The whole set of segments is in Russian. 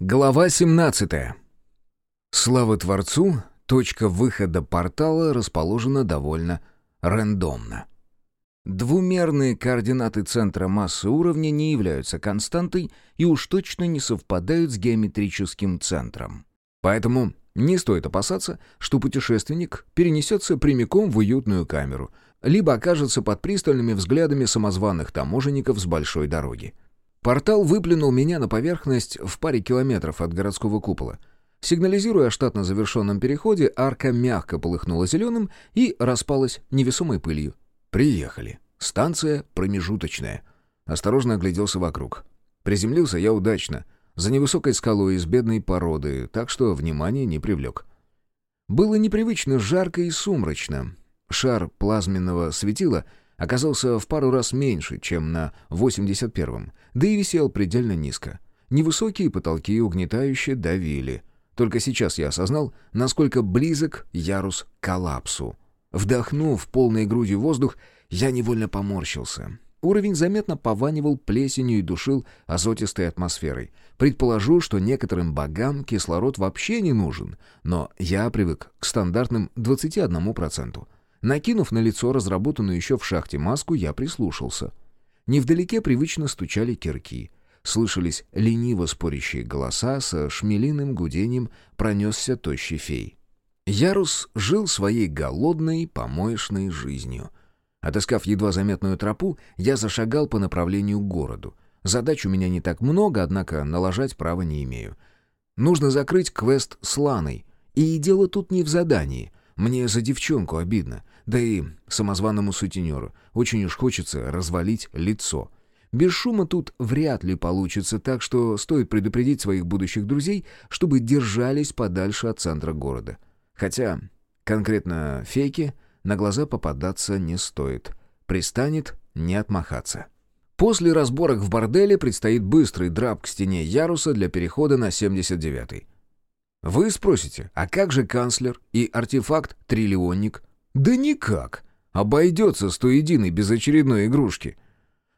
Глава 17. Слава Творцу, точка выхода портала расположена довольно рандомно. Двумерные координаты центра массы уровня не являются константой и уж точно не совпадают с геометрическим центром. Поэтому не стоит опасаться, что путешественник перенесется прямиком в уютную камеру, либо окажется под пристальными взглядами самозваных таможенников с большой дороги. Портал выплюнул меня на поверхность в паре километров от городского купола. Сигнализируя о штатно завершенном переходе, арка мягко полыхнула зеленым и распалась невесомой пылью. Приехали. Станция промежуточная. Осторожно огляделся вокруг. Приземлился я удачно, за невысокой скалой из бедной породы, так что внимания не привлек. Было непривычно жарко и сумрачно. Шар плазменного светила — оказался в пару раз меньше, чем на 81-м, да и висел предельно низко. Невысокие потолки угнетающе давили. Только сейчас я осознал, насколько близок ярус к коллапсу. Вдохнув полной грудью воздух, я невольно поморщился. Уровень заметно пованивал плесенью и душил азотистой атмосферой. Предположу, что некоторым богам кислород вообще не нужен, но я привык к стандартным 21%. Накинув на лицо разработанную еще в шахте маску, я прислушался. Невдалеке привычно стучали кирки. Слышались лениво спорящие голоса, со шмелиным гудением пронесся тощий фей. Ярус жил своей голодной, помоечной жизнью. Отыскав едва заметную тропу, я зашагал по направлению к городу. Задач у меня не так много, однако налажать права не имею. Нужно закрыть квест с Ланой. И дело тут не в задании. Мне за девчонку обидно. Да и самозваному сутенеру очень уж хочется развалить лицо. Без шума тут вряд ли получится, так что стоит предупредить своих будущих друзей, чтобы держались подальше от центра города. Хотя конкретно фейке на глаза попадаться не стоит. Пристанет не отмахаться. После разборок в борделе предстоит быстрый драп к стене яруса для перехода на 79-й. Вы спросите, а как же канцлер и артефакт-триллионник? Да никак. Обойдется стоединой без очередной игрушки.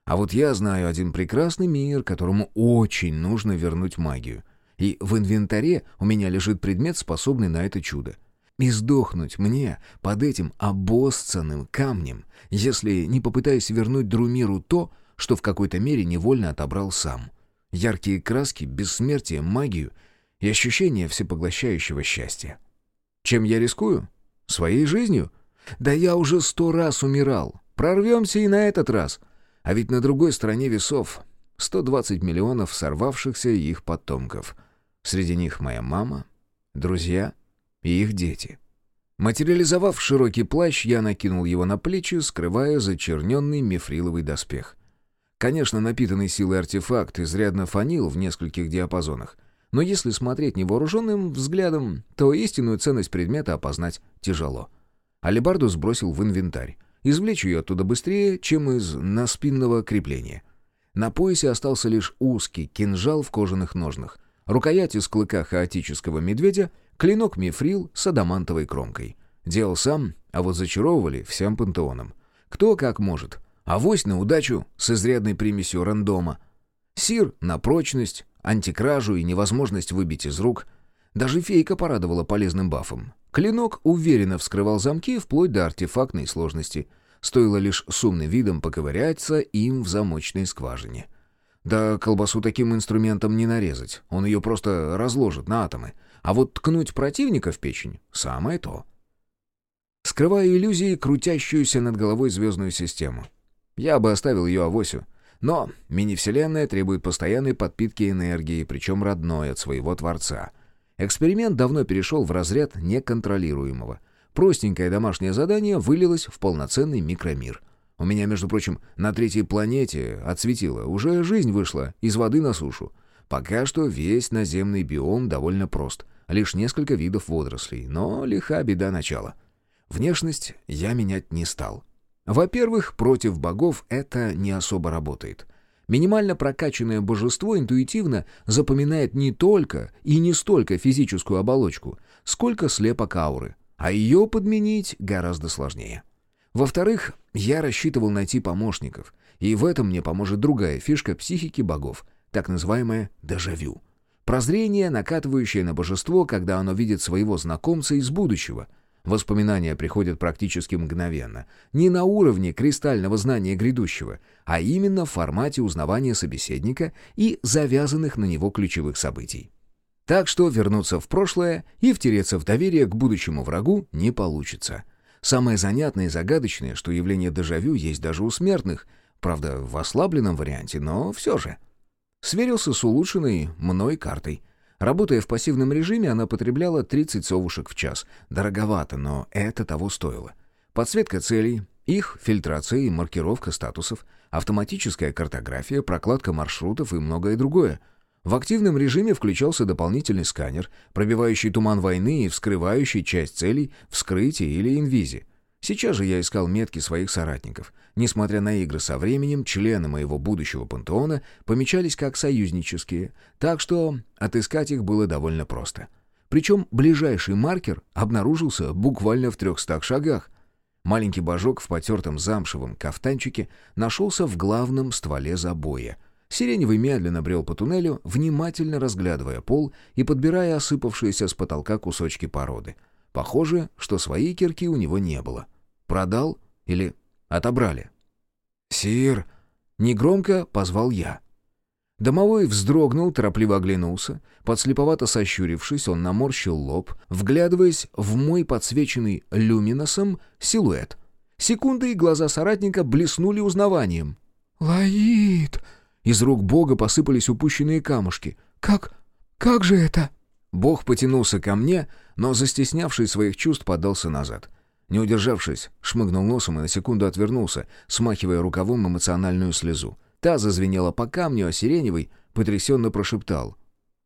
А вот я знаю один прекрасный мир, которому очень нужно вернуть магию. И в инвентаре у меня лежит предмет, способный на это чудо. И сдохнуть мне под этим обоссанным камнем, если не попытаюсь вернуть Друмиру то, что в какой-то мере невольно отобрал сам. Яркие краски, бессмертие, магию и ощущение всепоглощающего счастья. Чем я рискую? Своей жизнью? Да я уже сто раз умирал. Прорвемся и на этот раз. А ведь на другой стороне весов 120 миллионов сорвавшихся их потомков. Среди них моя мама, друзья и их дети. Материализовав широкий плащ, я накинул его на плечи, скрывая зачерненный мифриловый доспех. Конечно, напитанный силой артефакт изрядно фанил в нескольких диапазонах, но если смотреть невооруженным взглядом, то истинную ценность предмета опознать тяжело. Алибарду сбросил в инвентарь. Извлечь ее оттуда быстрее, чем из наспинного крепления. На поясе остался лишь узкий кинжал в кожаных ножнах, рукоять из клыка хаотического медведя, клинок мифрил с адамантовой кромкой. Делал сам, а вот зачаровывали всем пантеоном. Кто как может. Авось на удачу с изрядной примесью рандома. Сир на прочность, антикражу и невозможность выбить из рук. Даже фейка порадовала полезным бафом. Клинок уверенно вскрывал замки вплоть до артефактной сложности. Стоило лишь с умным видом поковыряться им в замочной скважине. Да колбасу таким инструментом не нарезать, он ее просто разложит на атомы. А вот ткнуть противника в печень — самое то. Скрывая иллюзии, крутящуюся над головой звездную систему. Я бы оставил ее авосю. Но мини-вселенная требует постоянной подпитки энергии, причем родной от своего Творца — Эксперимент давно перешел в разряд неконтролируемого. Простенькое домашнее задание вылилось в полноценный микромир. У меня, между прочим, на третьей планете отсветило, уже жизнь вышла из воды на сушу. Пока что весь наземный биом довольно прост, лишь несколько видов водорослей, но лиха беда начала. Внешность я менять не стал. Во-первых, против богов это не особо работает. Минимально прокачанное божество интуитивно запоминает не только и не столько физическую оболочку, сколько слепок ауры, а ее подменить гораздо сложнее. Во-вторых, я рассчитывал найти помощников, и в этом мне поможет другая фишка психики богов, так называемая дежавю. Прозрение, накатывающее на божество, когда оно видит своего знакомца из будущего. Воспоминания приходят практически мгновенно. Не на уровне кристального знания грядущего, а именно в формате узнавания собеседника и завязанных на него ключевых событий. Так что вернуться в прошлое и втереться в доверие к будущему врагу не получится. Самое занятное и загадочное, что явление дежавю есть даже у смертных, правда, в ослабленном варианте, но все же. Сверился с улучшенной мной картой. Работая в пассивном режиме, она потребляла 30 совушек в час. Дороговато, но это того стоило. Подсветка целей, их фильтрация и маркировка статусов, автоматическая картография, прокладка маршрутов и многое другое. В активном режиме включался дополнительный сканер, пробивающий туман войны и вскрывающий часть целей вскрытие или инвизи. Сейчас же я искал метки своих соратников. Несмотря на игры со временем, члены моего будущего пантеона помечались как союзнические, так что отыскать их было довольно просто. Причем ближайший маркер обнаружился буквально в трехстах шагах. Маленький божок в потертом замшевом кафтанчике нашелся в главном стволе забоя. Сиреневый медленно брел по туннелю, внимательно разглядывая пол и подбирая осыпавшиеся с потолка кусочки породы. Похоже, что своей кирки у него не было. Продал или отобрали? «Сир!» — негромко позвал я. Домовой вздрогнул, торопливо оглянулся. Подслеповато сощурившись, он наморщил лоб, вглядываясь в мой подсвеченный люминосом силуэт. Секунды и глаза соратника блеснули узнаванием. «Лаид!» Из рук бога посыпались упущенные камушки. «Как... как же это?» Бог потянулся ко мне, но, застеснявший своих чувств, подался назад. Не удержавшись, шмыгнул носом и на секунду отвернулся, смахивая рукавом эмоциональную слезу. Та зазвенела по камню, а Сиреневый потрясенно прошептал.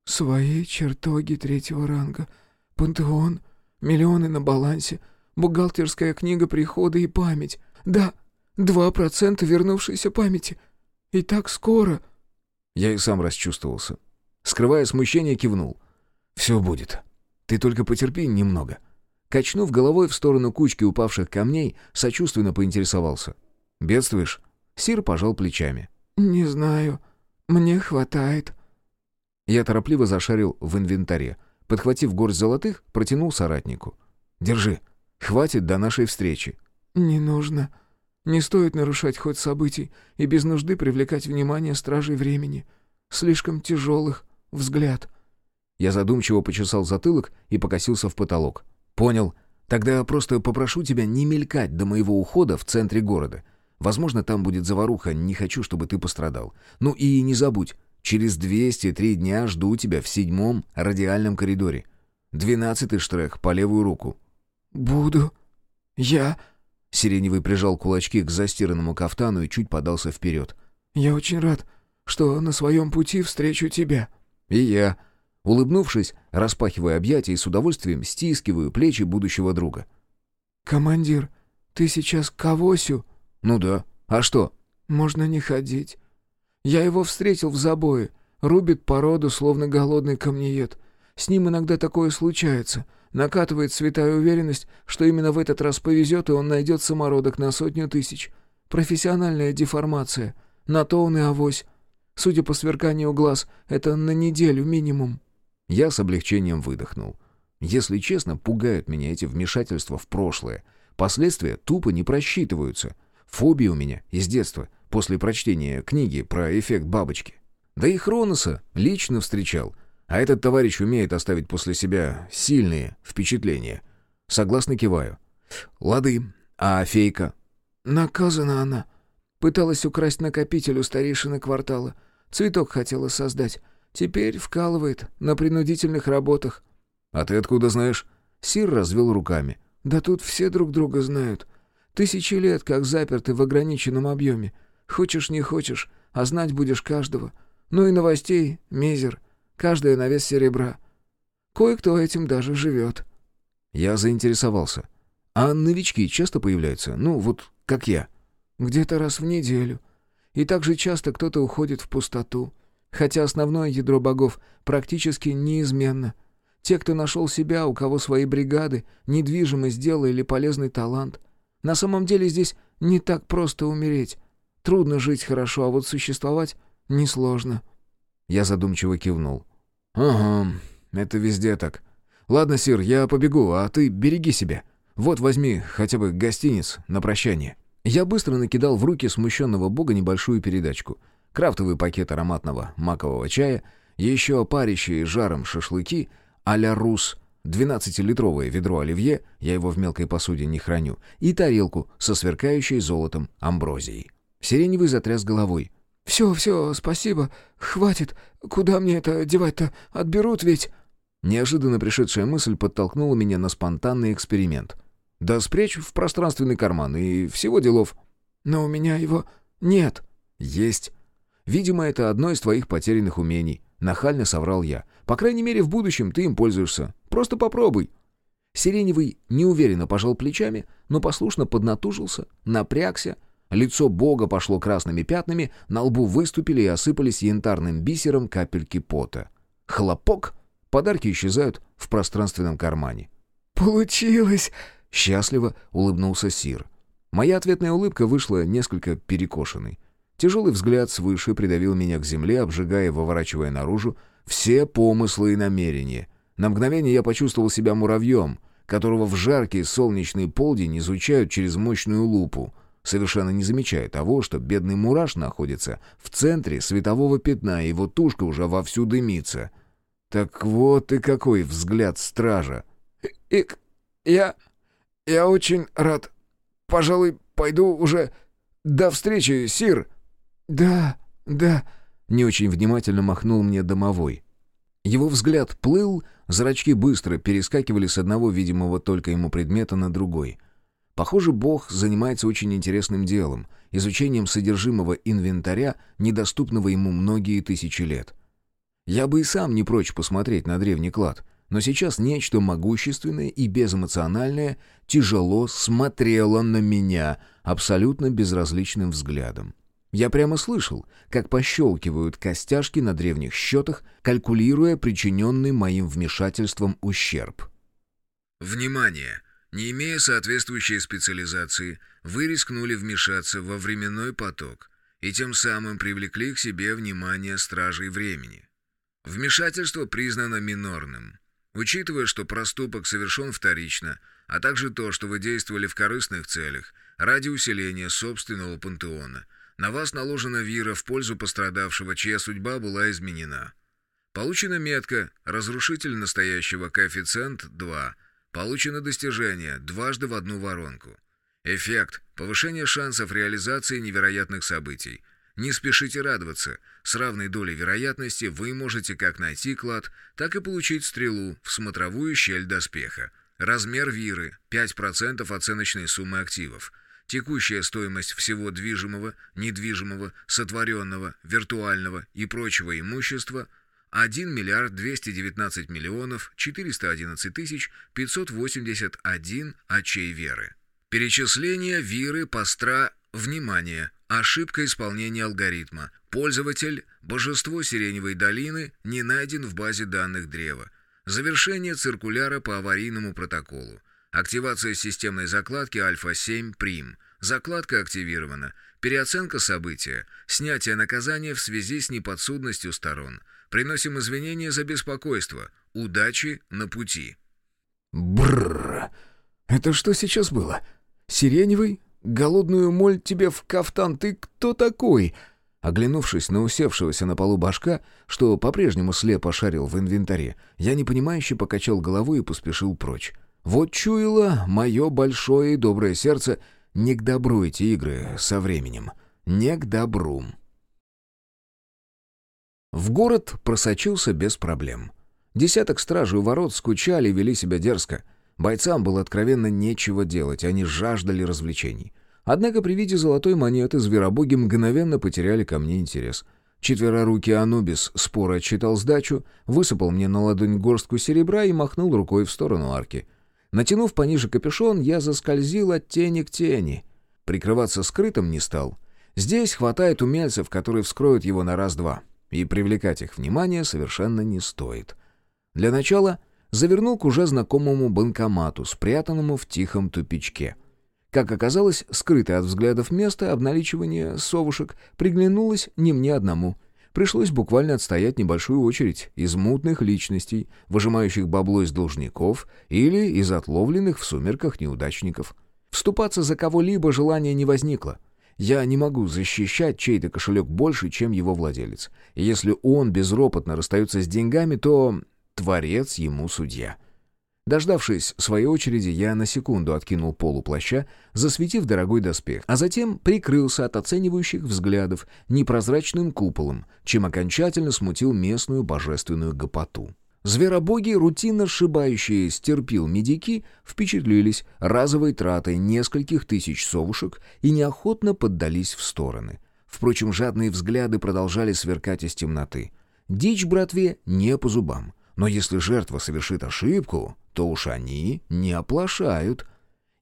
«Свои чертоги третьего ранга. Пантеон. Миллионы на балансе. Бухгалтерская книга прихода и память. Да, два процента вернувшейся памяти. И так скоро...» Я и сам расчувствовался. Скрывая смущение, кивнул. «Все будет. Ты только потерпи немного». Качнув головой в сторону кучки упавших камней, сочувственно поинтересовался. «Бедствуешь?» Сир пожал плечами. «Не знаю. Мне хватает». Я торопливо зашарил в инвентаре. Подхватив горсть золотых, протянул соратнику. «Держи. Хватит до нашей встречи». «Не нужно. Не стоит нарушать ход событий и без нужды привлекать внимание стражей времени. Слишком тяжелых взгляд». Я задумчиво почесал затылок и покосился в потолок. «Понял. Тогда просто попрошу тебя не мелькать до моего ухода в центре города. Возможно, там будет заваруха, не хочу, чтобы ты пострадал. Ну и не забудь, через 203 дня жду тебя в седьмом радиальном коридоре. Двенадцатый штрек по левую руку». «Буду. Я...» Сиреневый прижал кулачки к застиранному кафтану и чуть подался вперед. «Я очень рад, что на своем пути встречу тебя». «И я», Улыбнувшись, распахиваю объятия и с удовольствием стискиваю плечи будущего друга. «Командир, ты сейчас к Авосю?» «Ну да. А что?» «Можно не ходить. Я его встретил в забое. Рубит породу, словно голодный камнеед. С ним иногда такое случается. Накатывает святая уверенность, что именно в этот раз повезет, и он найдет самородок на сотню тысяч. Профессиональная деформация. На то он и авось. Судя по сверканию глаз, это на неделю минимум». Я с облегчением выдохнул. Если честно, пугают меня эти вмешательства в прошлое. Последствия тупо не просчитываются. Фобия у меня из детства, после прочтения книги про эффект бабочки. Да и Хроноса лично встречал. А этот товарищ умеет оставить после себя сильные впечатления. Согласно киваю. Лады, а фейка? Наказана она. Пыталась украсть накопитель у старейшины квартала. Цветок хотела создать. Теперь вкалывает на принудительных работах». «А ты откуда знаешь?» Сир развел руками. «Да тут все друг друга знают. Тысячи лет как заперты в ограниченном объеме. Хочешь, не хочешь, а знать будешь каждого. Ну и новостей, мизер. Каждая на вес серебра. Кое-кто этим даже живет». Я заинтересовался. «А новички часто появляются? Ну, вот как я?» «Где-то раз в неделю. И так же часто кто-то уходит в пустоту хотя основное ядро богов практически неизменно. Те, кто нашел себя, у кого свои бригады, недвижимость дела или полезный талант. На самом деле здесь не так просто умереть. Трудно жить хорошо, а вот существовать несложно. Я задумчиво кивнул. «Ага, это везде так. Ладно, Сир, я побегу, а ты береги себя. Вот возьми хотя бы гостиниц на прощание». Я быстро накидал в руки смущенного бога небольшую передачку. Крафтовый пакет ароматного макового чая, еще парящие жаром шашлыки а-ля рус, 12-литровое ведро оливье, я его в мелкой посуде не храню, и тарелку со сверкающей золотом амброзией. Сиреневый затряс головой. «Все, все, спасибо. Хватит. Куда мне это девать-то? Отберут ведь...» Неожиданно пришедшая мысль подтолкнула меня на спонтанный эксперимент. «Да спрячь в пространственный карман, и всего делов». «Но у меня его нет». «Есть. Видимо, это одно из твоих потерянных умений», — нахально соврал я. «По крайней мере, в будущем ты им пользуешься. Просто попробуй». Сиреневый неуверенно пожал плечами, но послушно поднатужился, напрягся, Лицо бога пошло красными пятнами, на лбу выступили и осыпались янтарным бисером капельки пота. Хлопок! Подарки исчезают в пространственном кармане. «Получилось!» — счастливо улыбнулся Сир. Моя ответная улыбка вышла несколько перекошенной. Тяжелый взгляд свыше придавил меня к земле, обжигая и выворачивая наружу все помыслы и намерения. На мгновение я почувствовал себя муравьем, которого в жаркий солнечный полдень изучают через мощную лупу — совершенно не замечая того, что бедный мураш находится в центре светового пятна, и его тушка уже вовсю дымится. Так вот и какой взгляд стража. «Ик, я... я очень рад. Пожалуй, пойду уже... До встречи, Сир!» «Да, да...» — не очень внимательно махнул мне домовой. Его взгляд плыл, зрачки быстро перескакивали с одного видимого только ему предмета на другой — Похоже, Бог занимается очень интересным делом, изучением содержимого инвентаря, недоступного ему многие тысячи лет. Я бы и сам не прочь посмотреть на древний клад, но сейчас нечто могущественное и безэмоциональное тяжело смотрело на меня абсолютно безразличным взглядом. Я прямо слышал, как пощелкивают костяшки на древних счетах, калькулируя причиненный моим вмешательством ущерб. «Внимание! Не имея соответствующей специализации, вы рискнули вмешаться во временной поток и тем самым привлекли к себе внимание стражей времени. Вмешательство признано минорным. Учитывая, что проступок совершен вторично, а также то, что вы действовали в корыстных целях, ради усиления собственного пантеона, на вас наложена вира в пользу пострадавшего, чья судьба была изменена. Получена метка «Разрушитель настоящего коэффициент 2», Получено достижение дважды в одну воронку. Эффект – повышение шансов реализации невероятных событий. Не спешите радоваться. С равной долей вероятности вы можете как найти клад, так и получить стрелу в смотровую щель доспеха. Размер виры – 5% оценочной суммы активов. Текущая стоимость всего движимого, недвижимого, сотворенного, виртуального и прочего имущества – 1 миллиард 219 миллионов 411 тысяч 581 очей веры. Перечисление виры постра «Внимание! Ошибка исполнения алгоритма. Пользователь, божество Сиреневой долины, не найден в базе данных древа. Завершение циркуляра по аварийному протоколу. Активация системной закладки Альфа-7 Прим. Закладка активирована. Переоценка события. Снятие наказания в связи с неподсудностью сторон. Приносим извинения за беспокойство. Удачи на пути». Бррр. Это что сейчас было? Сиреневый? Голодную моль тебе в кафтан? Ты кто такой?» Оглянувшись на усевшегося на полу башка, что по-прежнему слепо шарил в инвентаре, я непонимающе покачал головой и поспешил прочь. Вот чуяло мое большое и доброе сердце не к добру эти игры со временем. Не к добру. В город просочился без проблем. Десяток стражей у ворот скучали и вели себя дерзко. Бойцам было откровенно нечего делать, они жаждали развлечений. Однако при виде золотой монеты зверобоги мгновенно потеряли ко мне интерес. Четверорукий Анубис споро отчитал сдачу, высыпал мне на ладонь горстку серебра и махнул рукой в сторону арки. Натянув пониже капюшон, я заскользил от тени к тени. Прикрываться скрытым не стал. Здесь хватает умельцев, которые вскроют его на раз-два и привлекать их внимание совершенно не стоит. Для начала завернул к уже знакомому банкомату, спрятанному в тихом тупичке. Как оказалось, скрытое от взглядов место обналичивания совушек приглянулось не мне одному. Пришлось буквально отстоять небольшую очередь из мутных личностей, выжимающих бабло из должников или из отловленных в сумерках неудачников. Вступаться за кого-либо желания не возникло. Я не могу защищать чей-то кошелек больше, чем его владелец. Если он безропотно расстается с деньгами, то творец ему судья. Дождавшись своей очереди, я на секунду откинул полу плаща, засветив дорогой доспех, а затем прикрылся от оценивающих взглядов непрозрачным куполом, чем окончательно смутил местную божественную гопоту. Зверобоги, рутинно сшибающие стерпил медики, впечатлились разовой тратой нескольких тысяч совушек и неохотно поддались в стороны. Впрочем, жадные взгляды продолжали сверкать из темноты. Дичь братве не по зубам. Но если жертва совершит ошибку, то уж они не оплошают.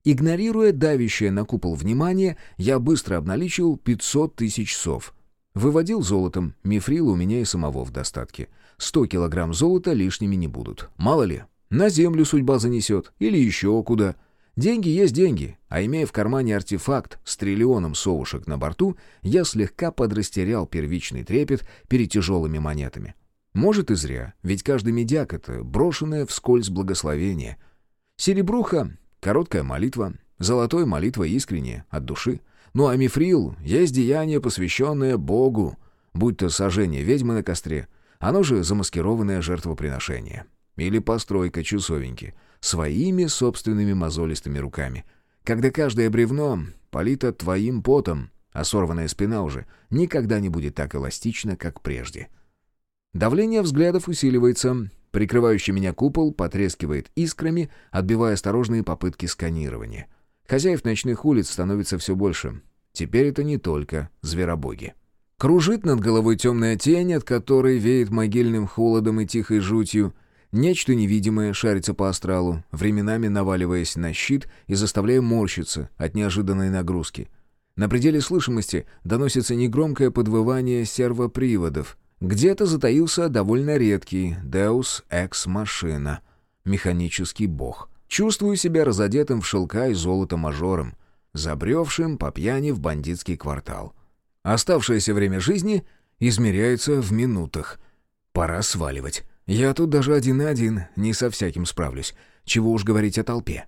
Игнорируя давящее на купол внимание, я быстро обналичил 500 тысяч сов. Выводил золотом, мифрил у меня и самого в достатке. 100 килограмм золота лишними не будут. Мало ли, на землю судьба занесет или еще куда. Деньги есть деньги, а имея в кармане артефакт с триллионом совушек на борту, я слегка подрастерял первичный трепет перед тяжелыми монетами. Может и зря, ведь каждый медяк — это брошенное вскользь благословение. Серебруха — короткая молитва, золотой — молитва искренняя, от души. Ну а мифрил — есть деяние, посвященное Богу, будь то сожжение ведьмы на костре, оно же замаскированное жертвоприношение. Или постройка часовеньки, своими собственными мозолистыми руками. Когда каждое бревно полито твоим потом, а сорванная спина уже никогда не будет так эластична, как прежде — Давление взглядов усиливается. Прикрывающий меня купол потрескивает искрами, отбивая осторожные попытки сканирования. Хозяев ночных улиц становится все больше. Теперь это не только зверобоги. Кружит над головой темная тень, от которой веет могильным холодом и тихой жутью. Нечто невидимое шарится по астралу, временами наваливаясь на щит и заставляя морщиться от неожиданной нагрузки. На пределе слышимости доносится негромкое подвывание сервоприводов — где-то затаился довольно редкий Deus Ex Machina, механический бог. Чувствую себя разодетым в шелка и золото мажором, забревшим по пьяни в бандитский квартал. Оставшееся время жизни измеряется в минутах. Пора сваливать. Я тут даже один на один, не со всяким справлюсь. Чего уж говорить о толпе.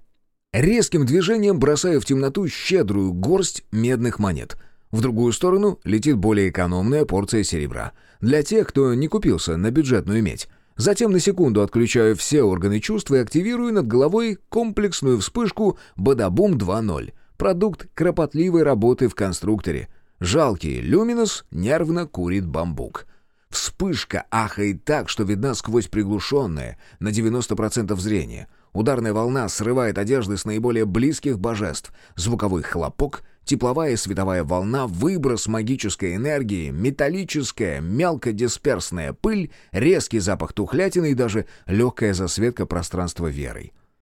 Резким движением бросаю в темноту щедрую горсть медных монет — в другую сторону летит более экономная порция серебра. Для тех, кто не купился на бюджетную медь. Затем на секунду отключаю все органы чувств и активирую над головой комплексную вспышку «Бадабум 2.0». Продукт кропотливой работы в конструкторе. Жалкий люминус нервно курит бамбук. Вспышка ахает так, что видна сквозь приглушенное на 90% зрения. Ударная волна срывает одежды с наиболее близких божеств. Звуковой хлопок Тепловая световая волна, выброс магической энергии, металлическая, мелкодисперсная пыль, резкий запах тухлятины и даже легкая засветка пространства верой.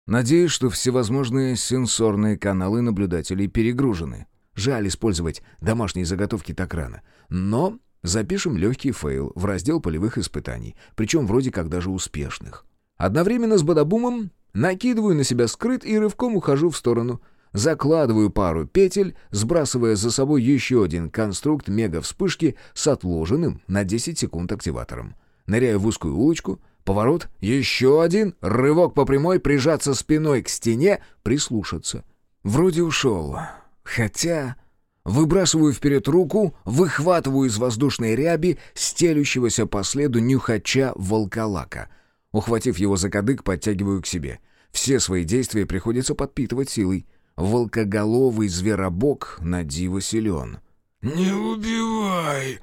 Надеюсь, что всевозможные сенсорные каналы наблюдателей перегружены. Жаль использовать домашние заготовки так рано. Но запишем легкий фейл в раздел полевых испытаний, причем вроде как даже успешных. Одновременно с бадабумом накидываю на себя скрыт и рывком ухожу в сторону — Закладываю пару петель, сбрасывая за собой еще один конструкт мега-вспышки с отложенным на 10 секунд активатором. Ныряю в узкую улочку, поворот, еще один, рывок по прямой, прижаться спиной к стене, прислушаться. Вроде ушел. Хотя... Выбрасываю вперед руку, выхватываю из воздушной ряби стелющегося по следу нюхача волколака. Ухватив его за кадык, подтягиваю к себе. Все свои действия приходится подпитывать силой. Волкоголовый зверобок на диво силен. «Не убивай!»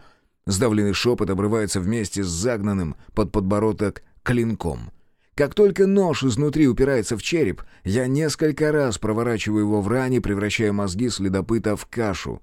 Сдавленный шепот обрывается вместе с загнанным под подбородок клинком. Как только нож изнутри упирается в череп, я несколько раз проворачиваю его в ране, превращая мозги следопыта в кашу.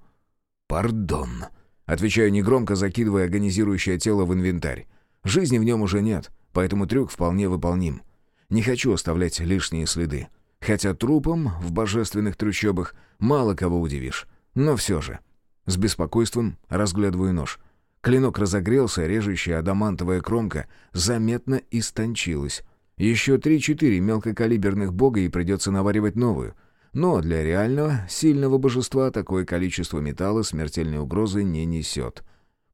«Пардон», — отвечаю негромко, закидывая агонизирующее тело в инвентарь. Жизни в нем уже нет, поэтому трюк вполне выполним. Не хочу оставлять лишние следы. Хотя трупом в божественных трущобах мало кого удивишь. Но все же. С беспокойством разглядываю нож. Клинок разогрелся, режущая адамантовая кромка заметно истончилась. Еще три-четыре мелкокалиберных бога и придется наваривать новую. Но для реального, сильного божества такое количество металла смертельной угрозы не несет.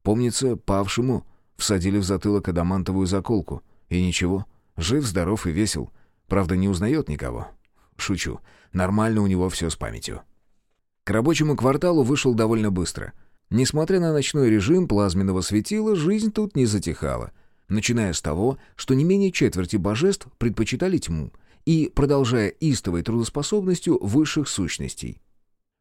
Помнится, павшему всадили в затылок адамантовую заколку. И ничего, жив, здоров и весел. Правда, не узнает никого. Шучу. Нормально у него все с памятью. К рабочему кварталу вышел довольно быстро. Несмотря на ночной режим плазменного светила, жизнь тут не затихала. Начиная с того, что не менее четверти божеств предпочитали тьму, и продолжая истовой трудоспособностью высших сущностей.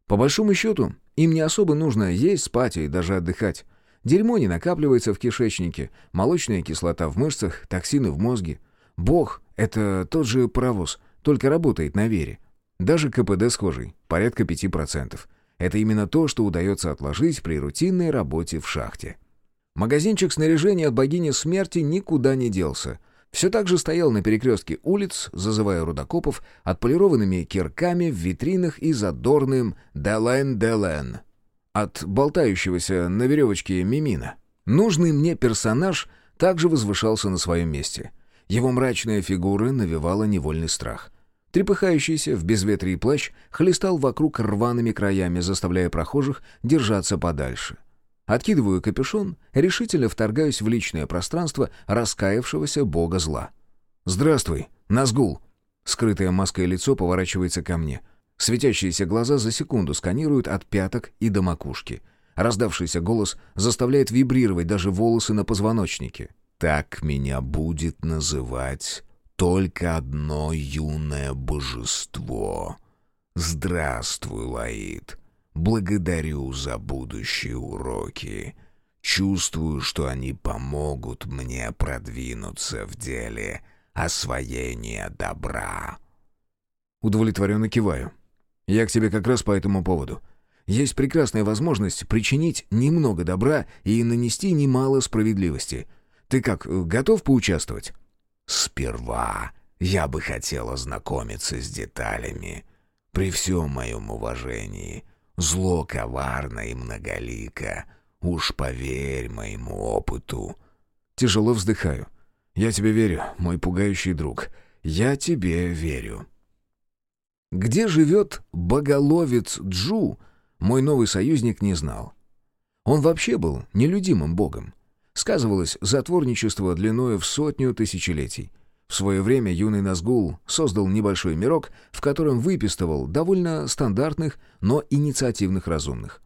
По большому счету, им не особо нужно есть, спать и даже отдыхать. Дерьмо не накапливается в кишечнике, молочная кислота в мышцах, токсины в мозге. Бог — это тот же паровоз, только работает на вере. Даже КПД схожий, порядка 5%. Это именно то, что удается отложить при рутинной работе в шахте. Магазинчик снаряжения от богини смерти никуда не делся. Все так же стоял на перекрестке улиц, зазывая рудокопов отполированными кирками в витринах и задорным «Делен-Делен» от болтающегося на веревочке мимина. Нужный мне персонаж также возвышался на своем месте. Его мрачная фигура навевала невольный страх. Трепыхающийся в безветрии плащ хлестал вокруг рваными краями, заставляя прохожих держаться подальше. Откидываю капюшон, решительно вторгаюсь в личное пространство раскаявшегося бога зла. «Здравствуй, Назгул!» Скрытое маской лицо поворачивается ко мне. Светящиеся глаза за секунду сканируют от пяток и до макушки. Раздавшийся голос заставляет вибрировать даже волосы на позвоночнике. «Так меня будет называть только одно юное божество. Здравствуй, Лаид. Благодарю за будущие уроки. Чувствую, что они помогут мне продвинуться в деле освоения добра. Удовлетворенно киваю. Я к тебе как раз по этому поводу. Есть прекрасная возможность причинить немного добра и нанести немало справедливости. Ты как, готов поучаствовать? Сперва я бы хотел ознакомиться с деталями. При всем моем уважении, зло коварно и многолико. Уж поверь моему опыту. Тяжело вздыхаю. Я тебе верю, мой пугающий друг. Я тебе верю. Где живет боголовец Джу, мой новый союзник не знал. Он вообще был нелюдимым богом. Сказывалось затворничество длиною в сотню тысячелетий. В свое время юный Назгул создал небольшой мирок, в котором выпистывал довольно стандартных, но инициативных разумных.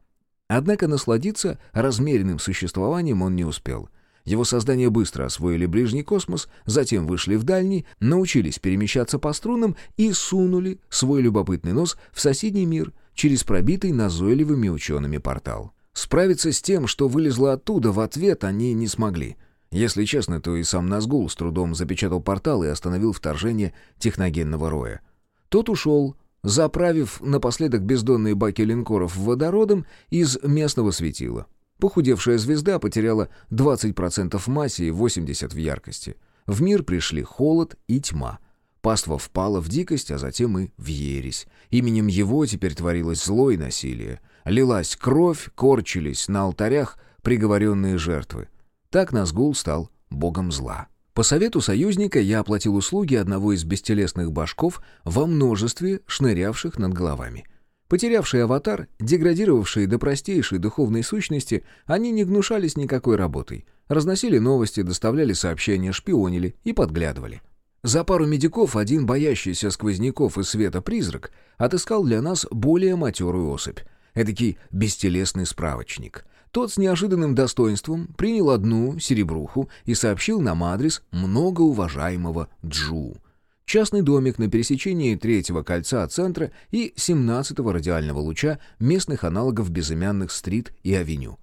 Однако насладиться размеренным существованием он не успел. Его создания быстро освоили ближний космос, затем вышли в дальний, научились перемещаться по струнам и сунули свой любопытный нос в соседний мир через пробитый назойливыми учеными портал. Справиться с тем, что вылезло оттуда, в ответ они не смогли. Если честно, то и сам Назгул с трудом запечатал портал и остановил вторжение техногенного роя. Тот ушел, заправив напоследок бездонные баки линкоров водородом из местного светила. Похудевшая звезда потеряла 20% в массе и 80% в яркости. В мир пришли холод и тьма. Паства впала в дикость, а затем и в ересь. Именем его теперь творилось зло и насилие. Лилась кровь, корчились на алтарях приговоренные жертвы. Так Назгул стал богом зла. По совету союзника я оплатил услуги одного из бестелесных башков во множестве шнырявших над головами. Потерявшие аватар, деградировавшие до простейшей духовной сущности, они не гнушались никакой работой. Разносили новости, доставляли сообщения, шпионили и подглядывали. За пару медиков один боящийся сквозняков и света призрак отыскал для нас более матерую особь — Эдакий бестелесный справочник. Тот с неожиданным достоинством принял одну серебруху и сообщил нам адрес многоуважаемого Джу. Частный домик на пересечении третьего кольца центра и 17-го радиального луча местных аналогов безымянных стрит и авеню.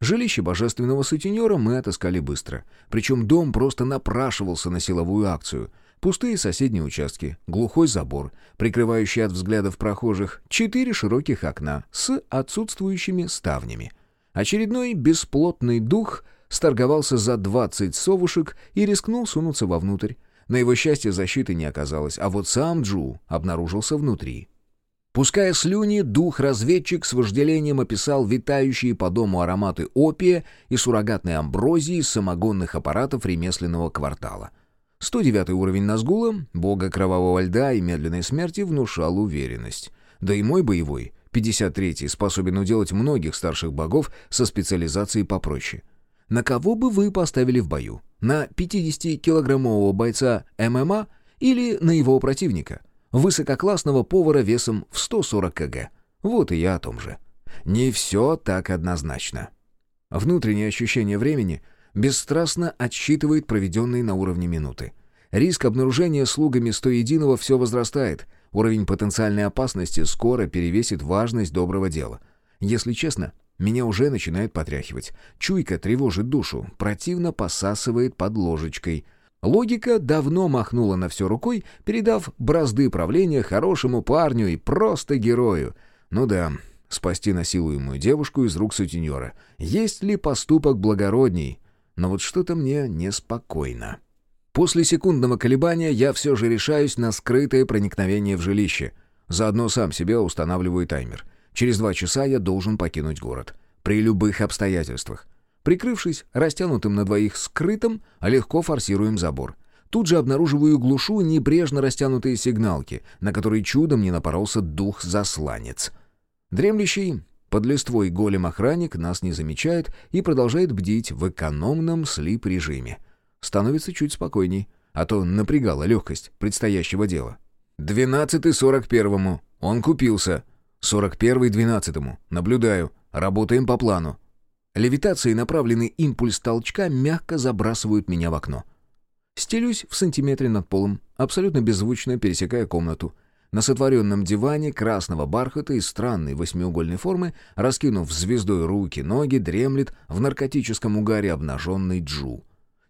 Жилище божественного сутенера мы отыскали быстро. Причем дом просто напрашивался на силовую акцию — Пустые соседние участки, глухой забор, прикрывающий от взглядов прохожих, четыре широких окна с отсутствующими ставнями. Очередной бесплотный дух сторговался за двадцать совушек и рискнул сунуться вовнутрь. На его счастье защиты не оказалось, а вот сам Джу обнаружился внутри. Пуская слюни, дух-разведчик с вожделением описал витающие по дому ароматы опия и суррогатной амброзии самогонных аппаратов ремесленного квартала — 109 уровень Назгула, бога кровавого льда и медленной смерти, внушал уверенность. Да и мой боевой, 53-й способен уделать многих старших богов со специализацией попроще. На кого бы вы поставили в бою? На 50-килограммового бойца ММА или на его противника? Высококлассного повара весом в 140 кг. Вот и я о том же. Не все так однозначно. Внутреннее ощущение времени бесстрастно отсчитывает проведенные на уровне минуты. Риск обнаружения слугами сто единого все возрастает. Уровень потенциальной опасности скоро перевесит важность доброго дела. Если честно, меня уже начинает потряхивать. Чуйка тревожит душу, противно посасывает под ложечкой. Логика давно махнула на все рукой, передав бразды правления хорошему парню и просто герою. Ну да, спасти насилуемую девушку из рук сутенера. Есть ли поступок благородней? Но вот что-то мне неспокойно. После секундного колебания я все же решаюсь на скрытое проникновение в жилище. Заодно сам себе устанавливаю таймер. Через два часа я должен покинуть город. При любых обстоятельствах. Прикрывшись растянутым на двоих скрытым, легко форсируем забор. Тут же обнаруживаю глушу небрежно растянутые сигналки, на которые чудом не напоролся дух-засланец. Дремлющий под листвой голем-охранник нас не замечает и продолжает бдить в экономном слип-режиме. Становится чуть спокойней, а то напрягала легкость предстоящего дела. «Двенадцатый сорок первому. Он купился. Сорок первый двенадцатому. Наблюдаю. Работаем по плану». Левитацией направленный импульс толчка мягко забрасывают меня в окно. Стелюсь в сантиметре над полом, абсолютно беззвучно пересекая комнату. На сотворенном диване красного бархата и странной восьмиугольной формы, раскинув звездой руки, ноги, дремлет в наркотическом угаре обнаженный Джу.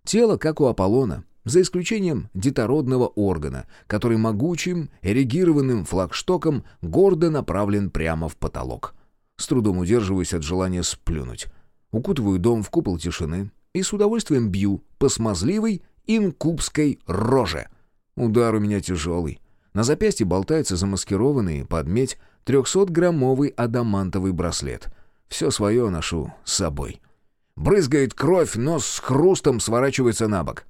Тело, как у Аполлона, за исключением детородного органа, который могучим, эрегированным флагштоком гордо направлен прямо в потолок. С трудом удерживаюсь от желания сплюнуть. Укутываю дом в купол тишины и с удовольствием бью по смазливой инкубской роже. Удар у меня тяжелый. На запястье болтается замаскированный под медь 300-граммовый адамантовый браслет. Все свое ношу с собой. Брызгает кровь, нос с хрустом сворачивается на бок.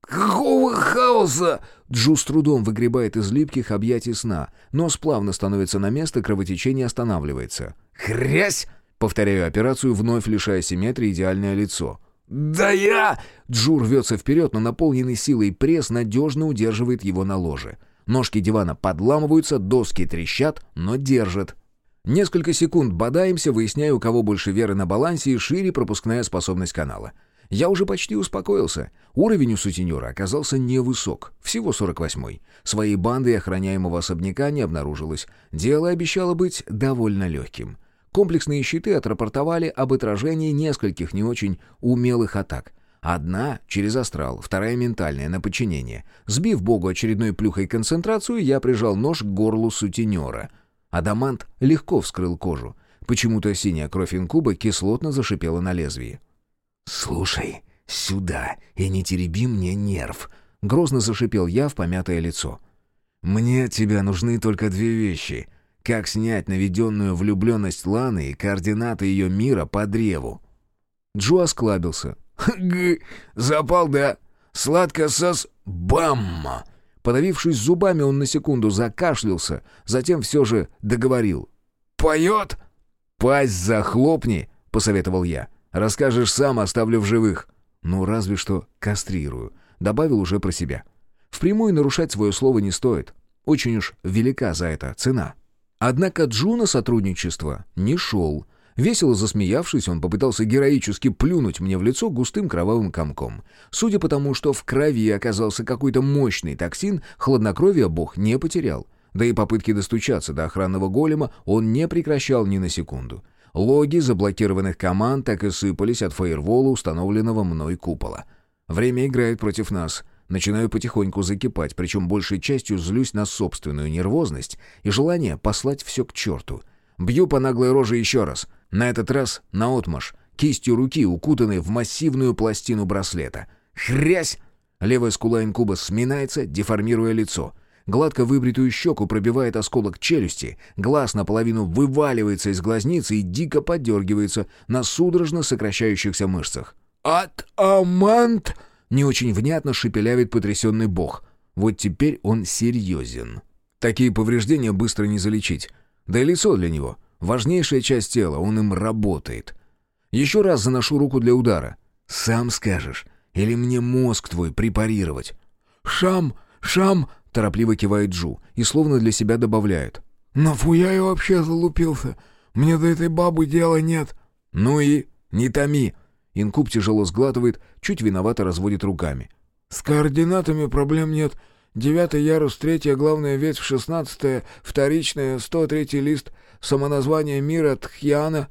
«Какого хаоса?» Джу с трудом выгребает из липких объятий сна. Нос плавно становится на место, кровотечение останавливается. «Хрясь!» Повторяю операцию, вновь лишая симметрии идеальное лицо. «Да я...» Джу рвется вперед, но наполненный силой пресс надежно удерживает его на ложе. Ножки дивана подламываются, доски трещат, но держат. Несколько секунд бодаемся, выясняя, у кого больше веры на балансе и шире пропускная способность канала. Я уже почти успокоился. Уровень у сутенера оказался невысок, всего 48-й. Своей банды охраняемого особняка не обнаружилось. Дело обещало быть довольно легким. Комплексные щиты отрапортовали об отражении нескольких не очень умелых атак. Одна через астрал, вторая ментальная, на подчинение. Сбив богу очередной плюхой концентрацию, я прижал нож к горлу сутенера — Адамант легко вскрыл кожу. Почему-то синяя кровь инкуба кислотно зашипела на лезвии. «Слушай, сюда, и не тереби мне нерв!» — грозно зашипел я в помятое лицо. «Мне от тебя нужны только две вещи. Как снять наведенную влюбленность Ланы и координаты ее мира по древу?» Джо осклабился. «Г, запал, да? Сладко сос... Бамма!» Подавившись зубами, он на секунду закашлялся, затем все же договорил. «Поет?» «Пасть захлопни», — посоветовал я. «Расскажешь сам, оставлю в живых». «Ну, разве что кастрирую», — добавил уже про себя. Впрямую нарушать свое слово не стоит. Очень уж велика за это цена. Однако Джуна сотрудничество не шел — Весело засмеявшись, он попытался героически плюнуть мне в лицо густым кровавым комком. Судя по тому, что в крови оказался какой-то мощный токсин, хладнокровие бог не потерял. Да и попытки достучаться до охранного голема он не прекращал ни на секунду. Логи заблокированных команд так и сыпались от фаервола, установленного мной купола. Время играет против нас. Начинаю потихоньку закипать, причем большей частью злюсь на собственную нервозность и желание послать все к черту. Бью по наглой роже еще раз — на этот раз наотмашь, кистью руки, укутанной в массивную пластину браслета. Хрясь! Левая скула инкуба сминается, деформируя лицо. Гладко выбритую щеку пробивает осколок челюсти, глаз наполовину вываливается из глазницы и дико подергивается на судорожно сокращающихся мышцах. «От-амант!» — не очень внятно шепелявит потрясенный бог. Вот теперь он серьезен. Такие повреждения быстро не залечить. Да и лицо для него Важнейшая часть тела, он им работает. Еще раз заношу руку для удара. Сам скажешь. Или мне мозг твой препарировать? «Шам! Шам!» — торопливо кивает Джу и словно для себя добавляет. «Нафуя я вообще залупился? Мне до этой бабы дела нет». «Ну и? Не томи!» Инкуб тяжело сглатывает, чуть виновато разводит руками. «С координатами проблем нет. Девятый ярус, третья главная ветвь, шестнадцатая, вторичная, сто третий лист, самоназвание мира Тхьяна.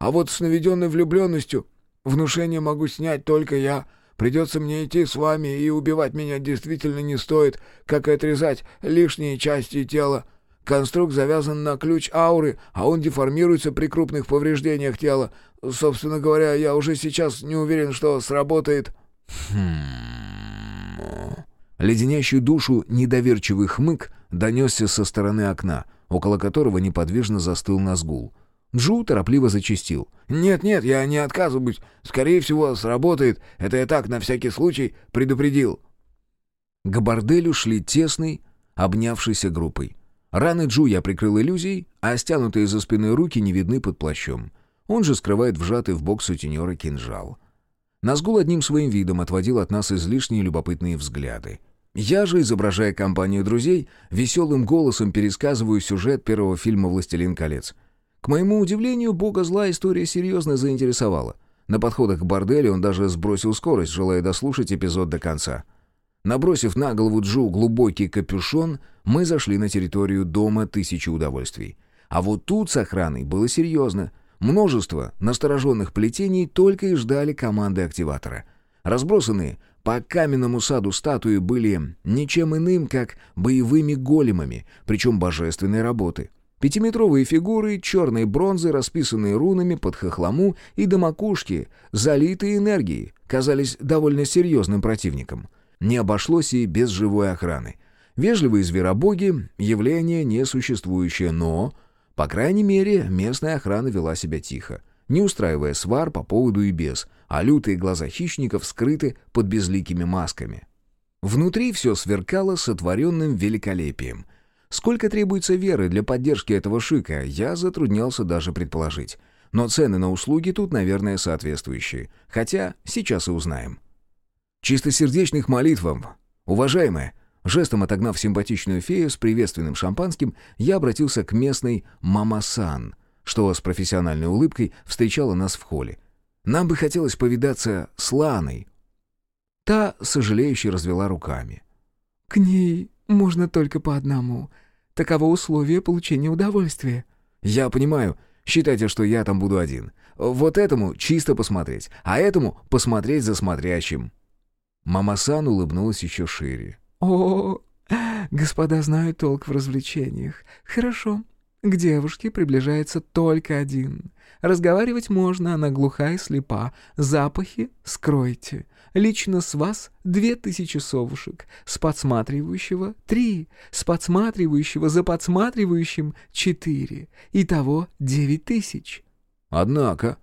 А вот с наведенной влюбленностью внушение могу снять только я. Придется мне идти с вами, и убивать меня действительно не стоит, как и отрезать лишние части тела. Конструкт завязан на ключ ауры, а он деформируется при крупных повреждениях тела. Собственно говоря, я уже сейчас не уверен, что сработает. Хм... Леденящий душу недоверчивый хмык донесся со стороны окна, около которого неподвижно застыл Назгул. Джу торопливо зачистил. «Нет-нет, я не отказываюсь. Скорее всего, сработает. Это я так, на всякий случай, предупредил». К борделю шли тесной, обнявшейся группой. Раны Джу я прикрыл иллюзией, а стянутые за спиной руки не видны под плащом. Он же скрывает вжатый в бок сутенера кинжал. Назгул одним своим видом отводил от нас излишние любопытные взгляды. Я же, изображая компанию друзей, веселым голосом пересказываю сюжет первого фильма «Властелин колец». К моему удивлению, бога зла история серьезно заинтересовала. На подходах к борделю он даже сбросил скорость, желая дослушать эпизод до конца. Набросив на голову Джу глубокий капюшон, мы зашли на территорию дома тысячи удовольствий. А вот тут с охраной было серьезно. Множество настороженных плетений только и ждали команды активатора. Разбросанные по каменному саду статуи были ничем иным, как боевыми големами, причем божественной работы. Пятиметровые фигуры черной бронзы, расписанные рунами под хохлому и до макушки, залитые энергией, казались довольно серьезным противником. Не обошлось и без живой охраны. Вежливые зверобоги — явление несуществующее, но, по крайней мере, местная охрана вела себя тихо, не устраивая свар по поводу и без, а лютые глаза хищников скрыты под безликими масками. Внутри все сверкало сотворенным великолепием. Сколько требуется веры для поддержки этого шика, я затруднялся даже предположить. Но цены на услуги тут, наверное, соответствующие. Хотя сейчас и узнаем. Чистосердечных молитв вам, уважаемая. Жестом отогнав симпатичную фею с приветственным шампанским, я обратился к местной «Мамасан», что с профессиональной улыбкой встречала нас в холле. Нам бы хотелось повидаться с Ланой». Та, сожалеюще, развела руками. «К ней можно только по одному. Таково условие получения удовольствия». «Я понимаю. Считайте, что я там буду один. Вот этому чисто посмотреть, а этому посмотреть за смотрящим». Мамасан улыбнулась еще шире. «О, господа знают толк в развлечениях. Хорошо. К девушке приближается только один. Разговаривать можно, она глуха и слепа. Запахи скройте. Лично с вас две тысячи совушек. С подсматривающего — три. С подсматривающего за подсматривающим — четыре. Итого девять тысяч. Однако...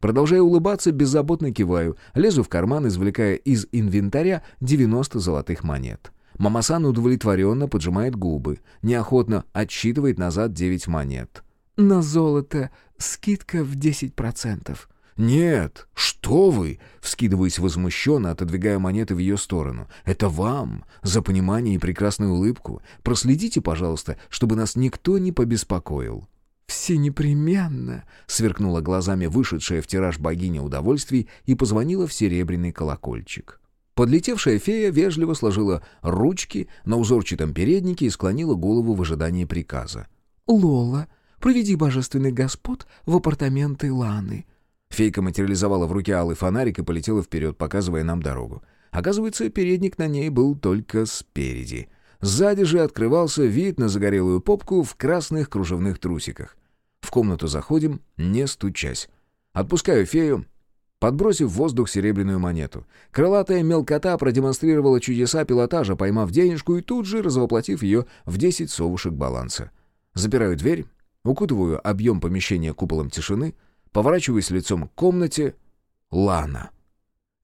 Продолжая улыбаться, беззаботно киваю, лезу в карман, извлекая из инвентаря 90 золотых монет. Мамасан удовлетворенно поджимает губы, неохотно отсчитывает назад 9 монет. «На золото скидка в 10%. «Нет, что вы!» — вскидываясь возмущенно, отодвигая монеты в ее сторону. «Это вам! За понимание и прекрасную улыбку! Проследите, пожалуйста, чтобы нас никто не побеспокоил!» «Все непременно!» — сверкнула глазами вышедшая в тираж богиня удовольствий и позвонила в серебряный колокольчик. Подлетевшая фея вежливо сложила ручки на узорчатом переднике и склонила голову в ожидании приказа. «Лола, проведи божественных господ в апартаменты Ланы». Фейка материализовала в руке алый фонарик и полетела вперед, показывая нам дорогу. Оказывается, передник на ней был только спереди. Сзади же открывался вид на загорелую попку в красных кружевных трусиках. В комнату заходим, не стучась. Отпускаю фею, подбросив в воздух серебряную монету. Крылатая мелкота продемонстрировала чудеса пилотажа, поймав денежку и тут же развоплотив ее в 10 совушек баланса. Запираю дверь, укутываю объем помещения куполом тишины, поворачиваюсь лицом к комнате. Лана.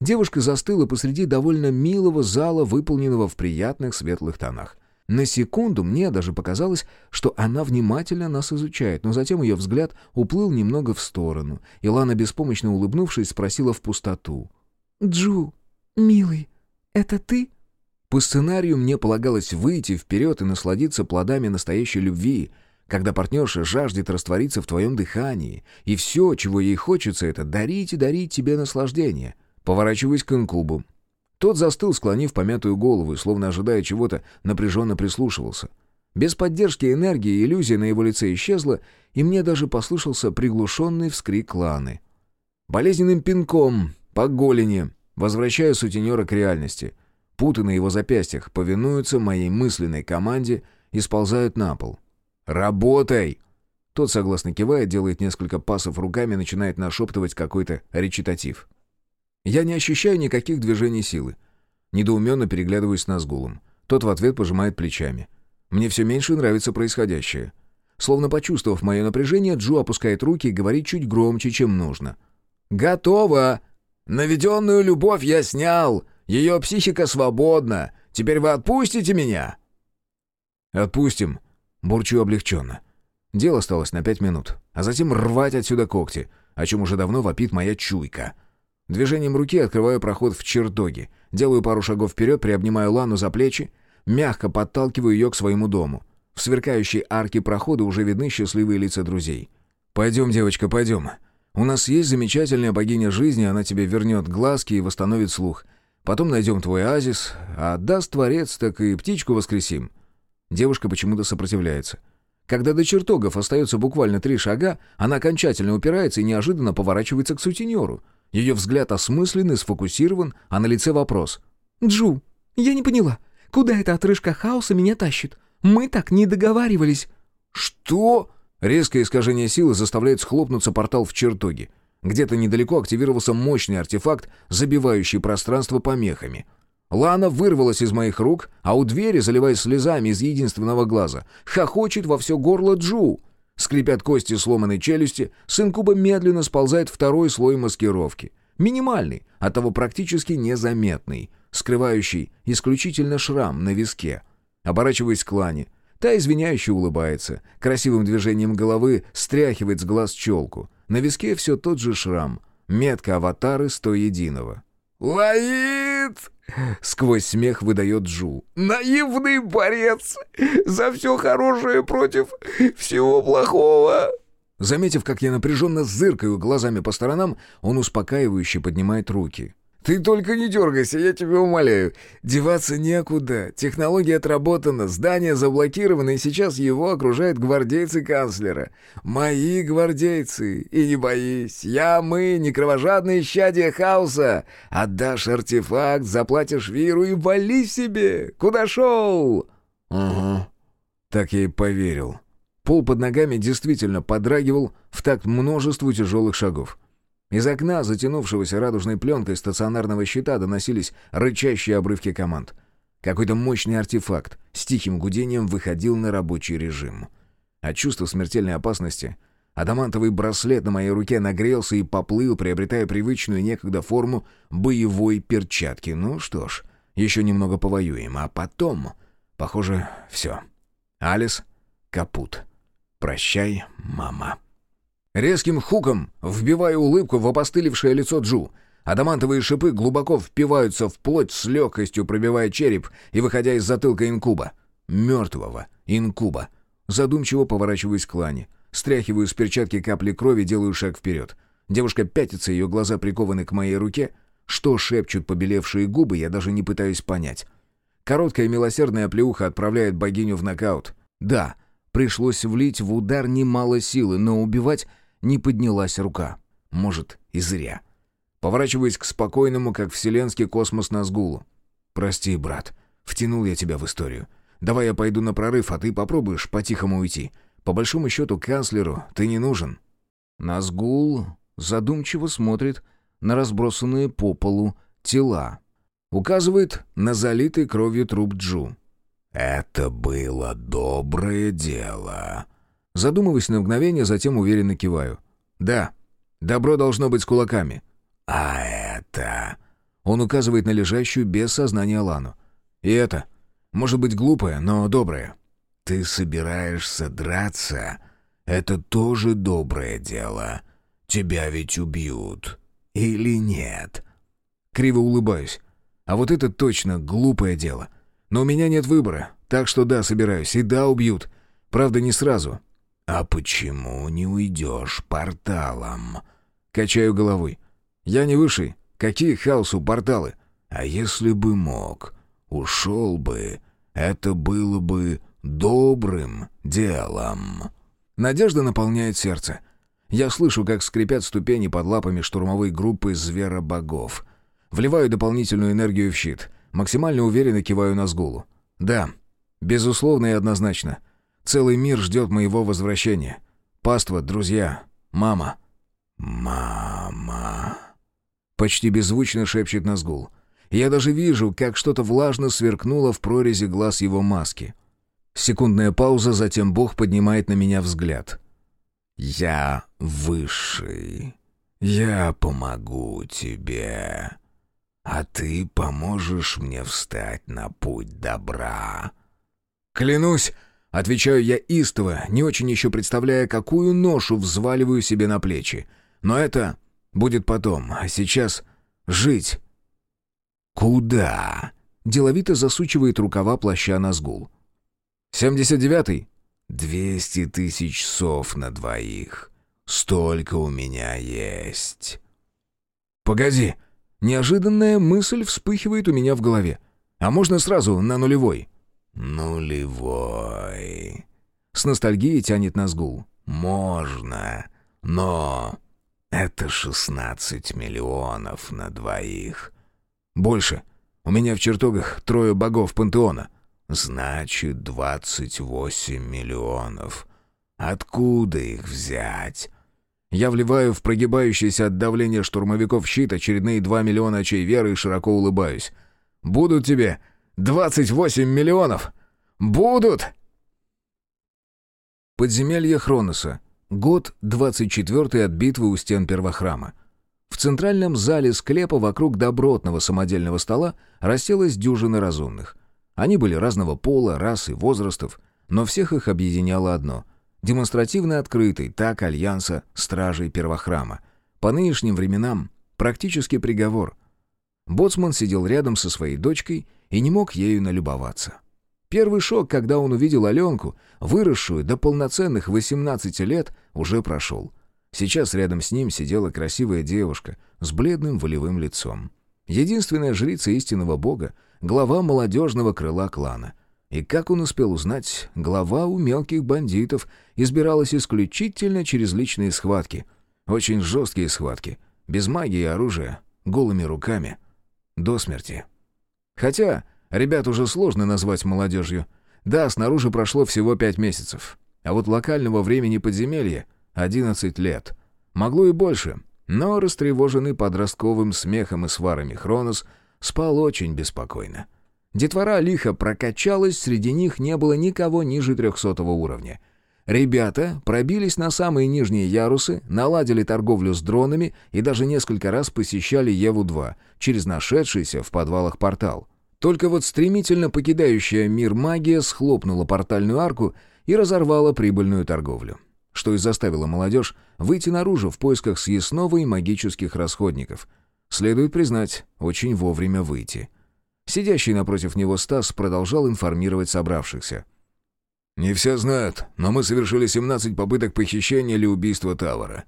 Девушка застыла посреди довольно милого зала, выполненного в приятных светлых тонах. На секунду мне даже показалось, что она внимательно нас изучает, но затем ее взгляд уплыл немного в сторону, и Лана, беспомощно улыбнувшись, спросила в пустоту. «Джу, милый, это ты?» По сценарию мне полагалось выйти вперед и насладиться плодами настоящей любви, когда партнерша жаждет раствориться в твоем дыхании, и все, чего ей хочется, это дарить и дарить тебе наслаждение. Поворачиваюсь к инкубу. Тот застыл, склонив помятую голову, и, словно ожидая чего-то, напряженно прислушивался. Без поддержки энергии иллюзия на его лице исчезла, и мне даже послышался приглушенный вскрик Ланы. Болезненным пинком по голени возвращаю сутенера к реальности. Путы на его запястьях повинуются моей мысленной команде и сползают на пол. «Работай!» Тот согласно кивает, делает несколько пасов руками, начинает нашептывать какой-то речитатив. Я не ощущаю никаких движений силы. Недоуменно переглядываюсь с Назгулом. Тот в ответ пожимает плечами. Мне все меньше нравится происходящее. Словно почувствовав мое напряжение, Джу опускает руки и говорит чуть громче, чем нужно. «Готово! Наведенную любовь я снял! Ее психика свободна! Теперь вы отпустите меня?» «Отпустим», — бурчу облегченно. Дело осталось на пять минут, а затем рвать отсюда когти, о чем уже давно вопит моя чуйка — Движением руки открываю проход в чертоги, делаю пару шагов вперед, приобнимаю Лану за плечи, мягко подталкиваю ее к своему дому. В сверкающей арке прохода уже видны счастливые лица друзей. «Пойдем, девочка, пойдем. У нас есть замечательная богиня жизни, она тебе вернет глазки и восстановит слух. Потом найдем твой азис, а даст творец, так и птичку воскресим». Девушка почему-то сопротивляется. Когда до чертогов остается буквально три шага, она окончательно упирается и неожиданно поворачивается к сутенеру — ее взгляд осмыслен сфокусирован, а на лице вопрос. «Джу, я не поняла, куда эта отрыжка хаоса меня тащит? Мы так не договаривались». «Что?» Резкое искажение силы заставляет схлопнуться портал в чертоге. Где-то недалеко активировался мощный артефакт, забивающий пространство помехами. Лана вырвалась из моих рук, а у двери, заливаясь слезами из единственного глаза, хохочет во все горло Джу. Скрипят кости сломанной челюсти, сын Куба медленно сползает второй слой маскировки. Минимальный, оттого практически незаметный, скрывающий исключительно шрам на виске. Оборачиваясь к Лане, та извиняюще улыбается, красивым движением головы стряхивает с глаз челку. На виске все тот же шрам, метка аватары сто единого. «Лаид!» — сквозь смех выдает Джу. «Наивный борец! За все хорошее против всего плохого!» Заметив, как я напряженно зыркаю глазами по сторонам, он успокаивающе поднимает руки. «Ты только не дергайся, я тебя умоляю. Деваться некуда. Технология отработана, здание заблокировано, и сейчас его окружают гвардейцы канцлера. Мои гвардейцы. И не боись, я, мы, не кровожадные щадия хаоса. Отдашь артефакт, заплатишь виру и вали себе. Куда шел?» «Угу». Так я и поверил. Пол под ногами действительно подрагивал в такт множеству тяжелых шагов. Из окна, затянувшегося радужной пленкой стационарного щита, доносились рычащие обрывки команд. Какой-то мощный артефакт с тихим гудением выходил на рабочий режим. От чувства смертельной опасности адамантовый браслет на моей руке нагрелся и поплыл, приобретая привычную некогда форму боевой перчатки. Ну что ж, еще немного повоюем, а потом... Похоже, все. Алис, капут. Прощай, мама. Резким хуком вбиваю улыбку в опостылевшее лицо Джу. Адамантовые шипы глубоко впиваются в плоть с легкостью, пробивая череп и выходя из затылка инкуба. Мертвого инкуба. Задумчиво поворачиваюсь к Лане. Стряхиваю с перчатки капли крови, делаю шаг вперед. Девушка пятится, ее глаза прикованы к моей руке. Что шепчут побелевшие губы, я даже не пытаюсь понять. Короткая милосердная плеуха отправляет богиню в нокаут. Да, пришлось влить в удар немало силы, но убивать не поднялась рука. Может, и зря. Поворачиваясь к спокойному, как вселенский космос Назгулу. «Прости, брат, втянул я тебя в историю. Давай я пойду на прорыв, а ты попробуешь по-тихому уйти. По большому счету, канцлеру ты не нужен». Назгул задумчиво смотрит на разбросанные по полу тела. Указывает на залитый кровью труп Джу. «Это было доброе дело», Задумываясь на мгновение, затем уверенно киваю. «Да, добро должно быть с кулаками». «А это...» Он указывает на лежащую без сознания Лану. «И это...» Может быть, глупая, но добрая. Ты собираешься драться? Это тоже доброе дело. Тебя ведь убьют. Или нет? Криво улыбаюсь. А вот это точно глупое дело. Но у меня нет выбора, так что да, собираюсь. И да, убьют. Правда, не сразу. А почему не уйдешь порталом? Качаю головой. Я не высший. Какие хаосу порталы? А если бы мог, ушел бы, это было бы добрым делом. Надежда наполняет сердце. Я слышу, как скрипят ступени под лапами штурмовой группы зверобогов. Вливаю дополнительную энергию в щит. Максимально уверенно киваю на сгулу. Да, безусловно и однозначно. Целый мир ждет моего возвращения. Паства, друзья, мама. «Мама...» Почти беззвучно шепчет Назгул. Я даже вижу, как что-то влажно сверкнуло в прорези глаз его маски. Секундная пауза, затем Бог поднимает на меня взгляд. «Я высший. Я помогу тебе. А ты поможешь мне встать на путь добра». «Клянусь!» — отвечаю я истово, не очень еще представляя, какую ношу взваливаю себе на плечи. «Но это будет потом, а сейчас жить». «Куда?» — деловито засучивает рукава плаща на сгул. «Семьдесят девятый?» «Двести тысяч сов на двоих. Столько у меня есть». «Погоди!» Неожиданная мысль вспыхивает у меня в голове. «А можно сразу на нулевой?» «Нулевой...» С ностальгией тянет на сгул. «Можно, но это шестнадцать миллионов на двоих. Больше. У меня в чертогах трое богов пантеона. Значит, двадцать восемь миллионов. Откуда их взять? Я вливаю в прогибающийся от давления штурмовиков щит очередные два миллиона очей веры и широко улыбаюсь. «Будут тебе двадцать восемь миллионов! Будут!» Подземелье Хроноса. Год двадцать четвертый от битвы у стен первохрама. В центральном зале склепа вокруг добротного самодельного стола расселась дюжина разумных. Они были разного пола, рас и возрастов, но всех их объединяло одно — демонстративно открытый так альянса стражей первохрама. По нынешним временам практически приговор. Боцман сидел рядом со своей дочкой и не мог ею налюбоваться. Первый шок, когда он увидел Аленку, выросшую до полноценных 18 лет, уже прошел. Сейчас рядом с ним сидела красивая девушка с бледным волевым лицом. Единственная жрица истинного бога, глава молодежного крыла клана. И как он успел узнать, глава у мелких бандитов избиралась исключительно через личные схватки. Очень жесткие схватки, без магии и оружия, голыми руками. До смерти. Хотя, ребят уже сложно назвать молодежью. Да, снаружи прошло всего пять месяцев. А вот локального времени подземелья 11 лет. Могло и больше, но растревоженный подростковым смехом и сварами Хронос спал очень беспокойно. Детвора лихо прокачалась, среди них не было никого ниже 300 уровня. Ребята пробились на самые нижние ярусы, наладили торговлю с дронами и даже несколько раз посещали Еву-2 через нашедшийся в подвалах портал. Только вот стремительно покидающая мир магия схлопнула портальную арку и разорвала прибыльную торговлю что и заставило молодежь выйти наружу в поисках съестного и магических расходников. Следует признать, очень вовремя выйти. Сидящий напротив него Стас продолжал информировать собравшихся. «Не все знают, но мы совершили 17 попыток похищения или убийства Тавара.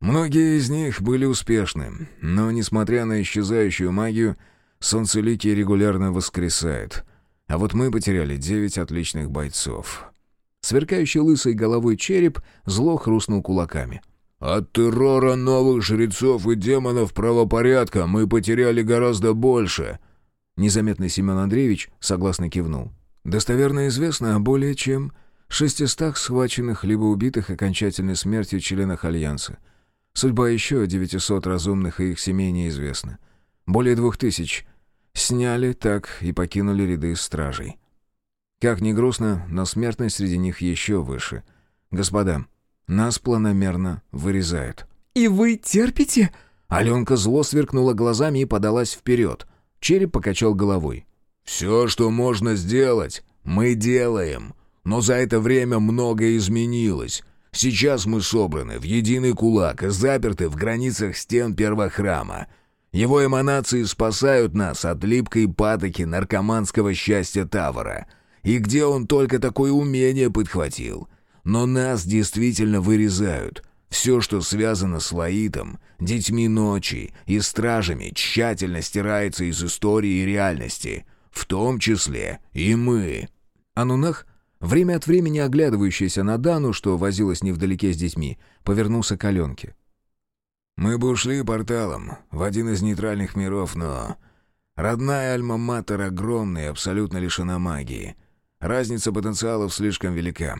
Многие из них были успешны, но, несмотря на исчезающую магию, Солнцеликий регулярно воскресает. А вот мы потеряли девять отличных бойцов. Сверкающий лысой головой череп зло хрустнул кулаками. «От террора новых жрецов и демонов правопорядка мы потеряли гораздо больше!» Незаметный Семен Андреевич согласно кивнул. «Достоверно известно о более чем шестистах схваченных либо убитых окончательной смертью членах Альянса. Судьба еще 900 разумных и их семей неизвестна. Более двух тысяч сняли так и покинули ряды стражей. Как ни грустно, но смертность среди них еще выше. Господа, нас планомерно вырезают. «И вы терпите?» Аленка зло сверкнула глазами и подалась вперед. Череп покачал головой. «Все, что можно сделать, мы делаем. Но за это время многое изменилось. Сейчас мы собраны в единый кулак и заперты в границах стен первохрама. Его эманации спасают нас от липкой патоки наркоманского счастья Тавара. И где он только такое умение подхватил? Но нас действительно вырезают. Все, что связано с Лаитом, детьми ночи и стражами, тщательно стирается из истории и реальности. В том числе и мы. Анунах, время от времени оглядывающийся на Дану, что возилась невдалеке с детьми, повернулся к Аленке. «Мы бы ушли порталом в один из нейтральных миров, но... Родная Альма-Матер огромная абсолютно лишена магии. Разница потенциалов слишком велика.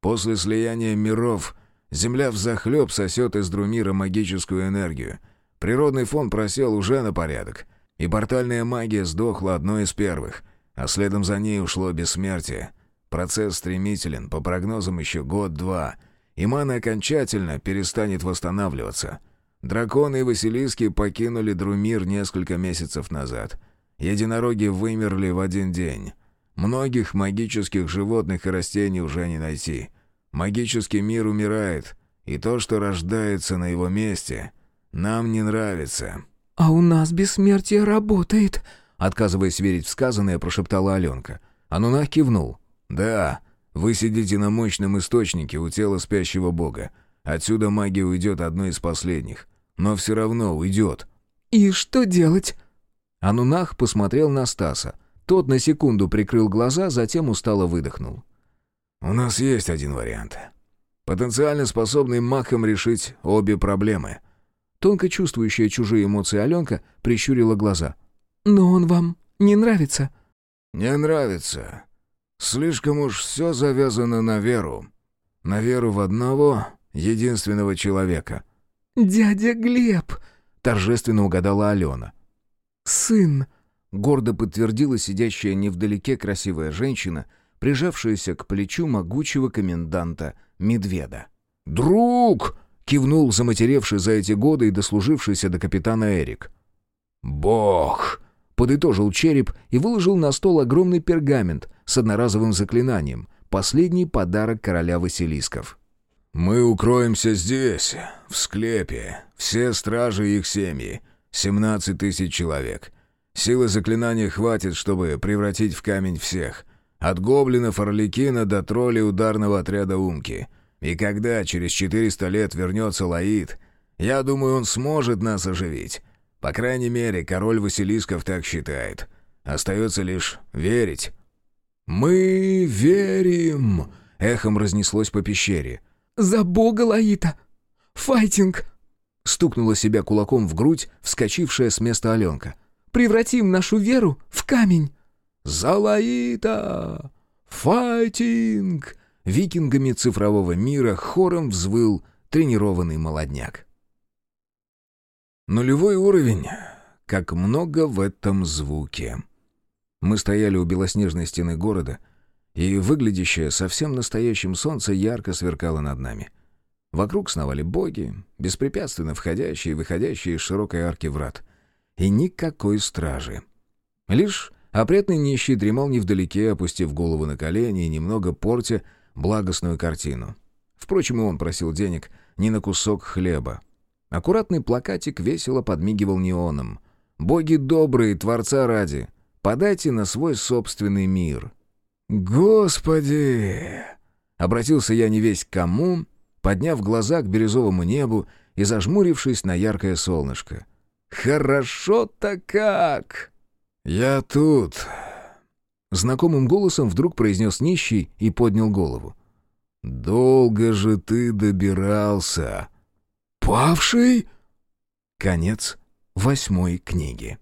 После слияния миров Земля взахлеб сосет из Друмира магическую энергию. Природный фон просел уже на порядок, и портальная магия сдохла одной из первых, а следом за ней ушло бессмертие. Процесс стремителен, по прогнозам еще год-два, и мана окончательно перестанет восстанавливаться. Драконы и Василиски покинули Друмир несколько месяцев назад. Единороги вымерли в один день. Многих магических животных и растений уже не найти — Магический мир умирает, и то, что рождается на его месте, нам не нравится». «А у нас бессмертие работает», — отказываясь верить в сказанное, прошептала Аленка. Анунах кивнул. «Да, вы сидите на мощном источнике у тела спящего бога. Отсюда магия уйдет одной из последних. Но все равно уйдет». «И что делать?» Анунах посмотрел на Стаса. Тот на секунду прикрыл глаза, затем устало выдохнул. «У нас есть один вариант. Потенциально способный махом решить обе проблемы». Тонко чувствующая чужие эмоции Аленка прищурила глаза. «Но он вам не нравится?» «Не нравится. Слишком уж все завязано на веру. На веру в одного, единственного человека». «Дядя Глеб!» — торжественно угадала Алена. «Сын!» — гордо подтвердила сидящая невдалеке красивая женщина — прижавшаяся к плечу могучего коменданта Медведа. «Друг!» — кивнул заматеревший за эти годы и дослужившийся до капитана Эрик. «Бог!» — подытожил череп и выложил на стол огромный пергамент с одноразовым заклинанием, последний подарок короля Василисков. «Мы укроемся здесь, в склепе, все стражи и их семьи, семнадцать тысяч человек. Силы заклинания хватит, чтобы превратить в камень всех, от гоблинов Орликина до троллей ударного отряда Умки. И когда через 400 лет вернется Лаид, я думаю, он сможет нас оживить. По крайней мере, король Василисков так считает. Остается лишь верить». «Мы верим!» — эхом разнеслось по пещере. «За бога Лаита! Файтинг!» Стукнула себя кулаком в грудь, вскочившая с места Аленка. «Превратим нашу веру в камень!» «Залаита! Файтинг!» Викингами цифрового мира хором взвыл тренированный молодняк. Нулевой уровень. Как много в этом звуке. Мы стояли у белоснежной стены города, и выглядящее совсем настоящим солнце ярко сверкало над нами. Вокруг сновали боги, беспрепятственно входящие и выходящие из широкой арки врат. И никакой стражи. Лишь Опрятный нищий дремал невдалеке, опустив голову на колени и немного портя благостную картину. Впрочем, и он просил денег не на кусок хлеба. Аккуратный плакатик весело подмигивал неоном. «Боги добрые, Творца ради, подайте на свой собственный мир». «Господи!» Обратился я не весь к кому, подняв глаза к бирюзовому небу и зажмурившись на яркое солнышко. «Хорошо-то как!» «Я тут...» Знакомым голосом вдруг произнес нищий и поднял голову. «Долго же ты добирался!» «Павший?» Конец восьмой книги.